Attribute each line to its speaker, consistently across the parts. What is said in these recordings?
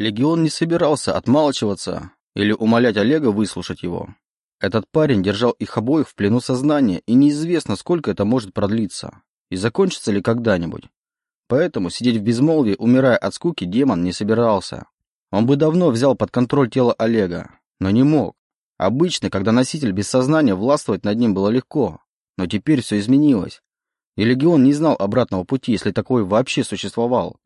Speaker 1: Легион не собирался отмалчиваться или умолять Олега выслушать его. Этот парень держал их обоих в плену сознания, и неизвестно, сколько это может продлиться, и закончится ли когда-нибудь. Поэтому сидеть в безмолвии, умирая от скуки, демон не собирался. Он бы давно взял под контроль тело Олега, но не мог. Обычно, когда носитель без сознания, властвовать над ним было легко, но теперь все изменилось. И Легион не знал обратного пути, если такой вообще существовал.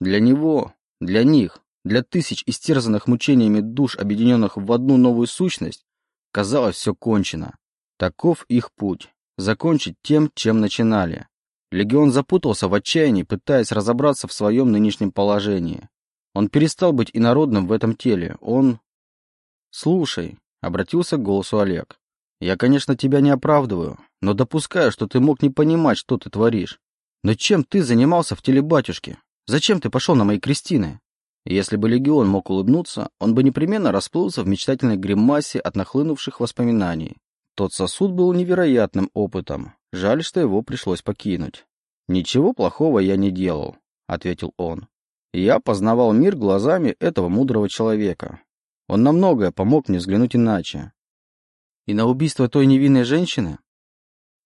Speaker 1: Для него, для них, для тысяч истерзанных мучениями душ, объединенных в одну новую сущность, казалось все кончено. Таков их путь. Закончить тем, чем начинали. Легион запутался в отчаянии, пытаясь разобраться в своем нынешнем положении. Он перестал быть инородным в этом теле. Он... «Слушай», — обратился к голосу Олег. «Я, конечно, тебя не оправдываю, но допускаю, что ты мог не понимать, что ты творишь. Но чем ты занимался в теле батюшки? Зачем ты пошел на мои крестины?» Если бы Легион мог улыбнуться, он бы непременно расплылся в мечтательной гримасе от нахлынувших воспоминаний. Тот сосуд был невероятным опытом. Жаль, что его пришлось покинуть. «Ничего плохого я не делал», — ответил он. «Я познавал мир глазами этого мудрого человека. Он на многое помог мне взглянуть иначе. И на убийство той невинной женщины?»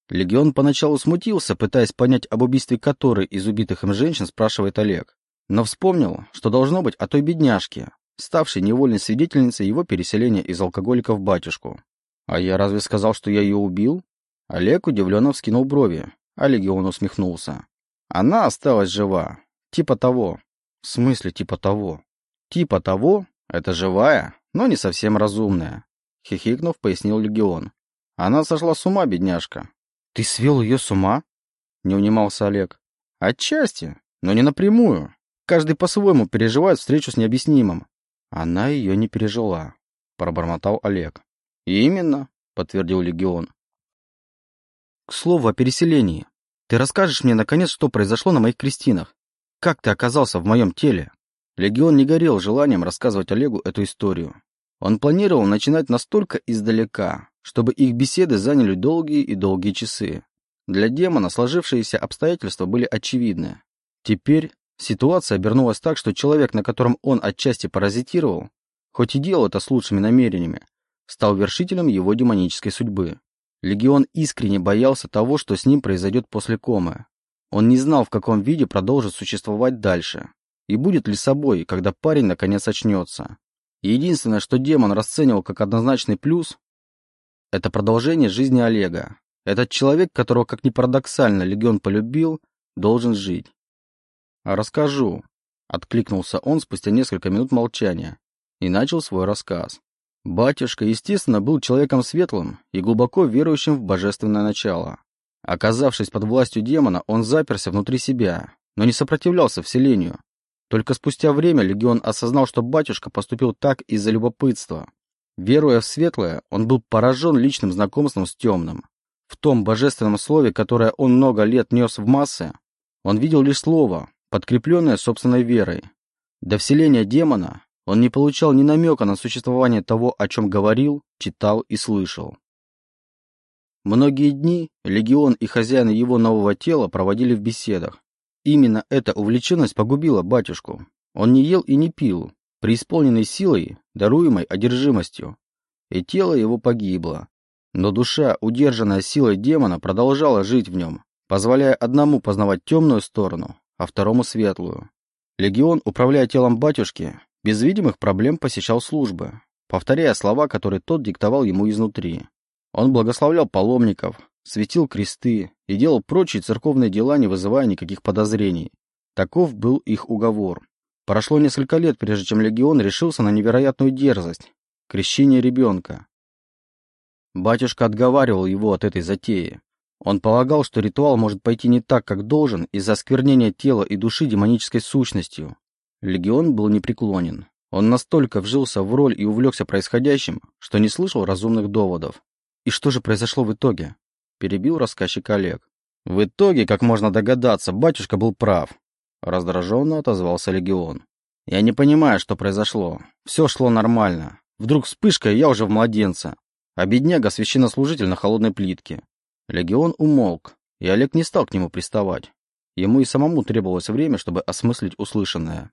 Speaker 1: Легион поначалу смутился, пытаясь понять, об убийстве которой из убитых им женщин спрашивает Олег но вспомнил, что должно быть о той бедняжке, ставшей невольной свидетельницей его переселения из алкоголика в батюшку. «А я разве сказал, что я ее убил?» Олег удивленно вскинул брови, а Легион усмехнулся. «Она осталась жива. Типа того». «В смысле типа того?» «Типа того — это живая, но не совсем разумная», — хихикнув, пояснил Легион. «Она сошла с ума, бедняжка». «Ты свел ее с ума?» — не унимался Олег. «Отчасти, но не напрямую. Каждый по-своему переживает встречу с необъяснимым. Она ее не пережила, пробормотал Олег. Именно, подтвердил Легион. К слову о переселении. Ты расскажешь мне, наконец, что произошло на моих крестинах? Как ты оказался в моем теле? Легион не горел желанием рассказывать Олегу эту историю. Он планировал начинать настолько издалека, чтобы их беседы заняли долгие и долгие часы. Для демона сложившиеся обстоятельства были очевидны. Теперь Ситуация обернулась так, что человек, на котором он отчасти паразитировал, хоть и делал это с лучшими намерениями, стал вершителем его демонической судьбы. Легион искренне боялся того, что с ним произойдет после комы. Он не знал, в каком виде продолжит существовать дальше, и будет ли собой, когда парень наконец очнется. единственное, что демон расценивал как однозначный плюс, это продолжение жизни Олега. Этот человек, которого, как ни парадоксально, Легион полюбил, должен жить. «Расскажу», — откликнулся он спустя несколько минут молчания и начал свой рассказ. Батюшка, естественно, был человеком светлым и глубоко верующим в божественное начало. Оказавшись под властью демона, он заперся внутри себя, но не сопротивлялся вселению. Только спустя время легион осознал, что батюшка поступил так из-за любопытства. Веруя в светлое, он был поражен личным знакомством с темным. В том божественном слове, которое он много лет нес в массы, он видел лишь слово, подкрепленное собственной верой. До вселения демона он не получал ни намека на существование того, о чем говорил, читал и слышал. Многие дни легион и хозяин его нового тела проводили в беседах. Именно эта увлеченность погубила батюшку. Он не ел и не пил, преисполненный силой, даруемой одержимостью, и тело его погибло. Но душа, удержанная силой демона, продолжала жить в нем, позволяя одному познавать темную сторону, а второму светлую. Легион, управляя телом батюшки, без видимых проблем посещал службы, повторяя слова, которые тот диктовал ему изнутри. Он благословлял паломников, светил кресты и делал прочие церковные дела, не вызывая никаких подозрений. Таков был их уговор. Прошло несколько лет, прежде чем легион решился на невероятную дерзость – крещение ребенка. Батюшка отговаривал его от этой затеи, он полагал, что ритуал может пойти не так, как должен, из-за осквернения тела и души демонической сущностью. Легион был непреклонен. Он настолько вжился в роль и увлекся происходящим, что не слышал разумных доводов. «И что же произошло в итоге?» – перебил рассказчик Олег. «В итоге, как можно догадаться, батюшка был прав», – раздраженно отозвался Легион. «Я не понимаю, что произошло. Все шло нормально. Вдруг вспышка, и я уже в младенца. А бедняга – священнослужитель на холодной плитке. Легион умолк, и Олег не стал к нему приставать. Ему и самому требовалось время, чтобы осмыслить услышанное.